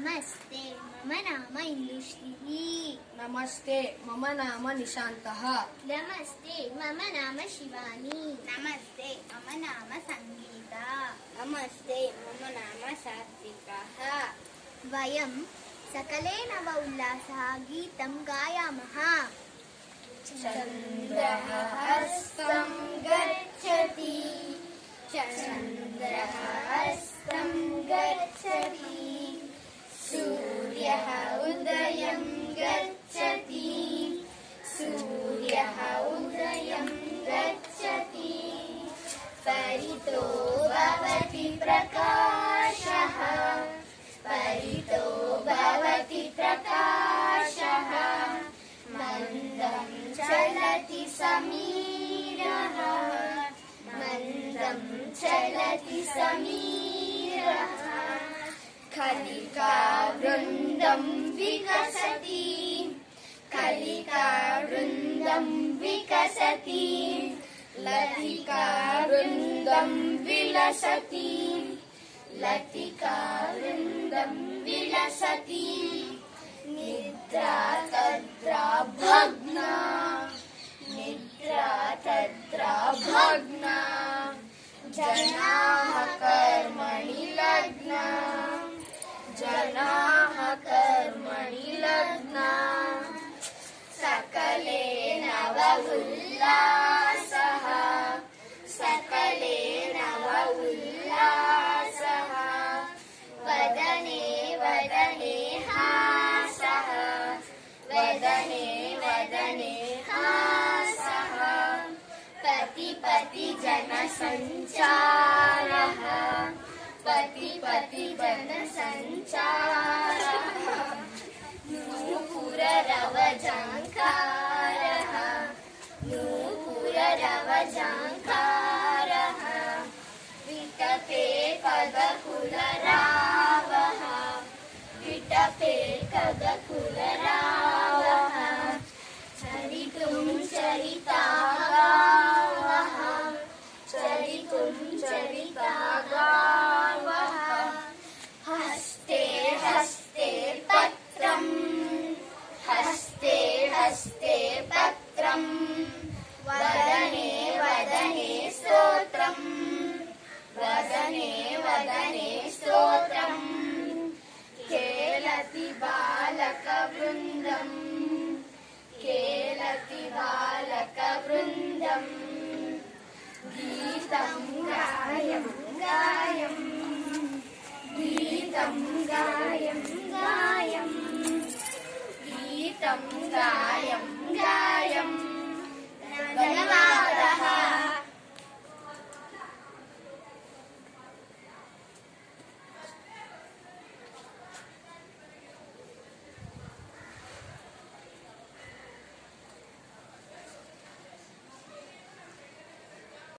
नमस्ते मम नाम इन्दुश्रीः। नमस्ते मम नाम निशान्तः। नमस्ते मम नाम शिवानी। नमस्ते मम नाम सङ्गीता नमस्ते मम नाम सात्विकः। वयं सकले नव उल्लासः गीतं गायामः। चन्द्रः हस्तं गच्छति। चन्द्रः हस्तं गच्छति। चलति समीरः। मन्दं चलति समीरः। कलिकावृन्दं विकसति। कलिकावृन्दं विकसति। लतिकावृन्दं विलसति। लतिकावृन्दं विलसति। निद्रा तद्रा भग्ना भग्ना। जनाः कर्मणि लग्ना। जनाः कर्मणि लग्ना। सकले नव उल्लासः सकले नव उल्लासः वदने वदने हासः वदने वदने पति जनसञ्चारः नूपुररवजाङ्कारः नूपुररवजाङ्कारः विटपे कदकुलरावः विटपे कदकुलरावः चरितुं चरिता बालकवृन्दम् केलति बालकवृन्दम्। गीतं गायं गायं गीतं गायं गायं। गीतं गायं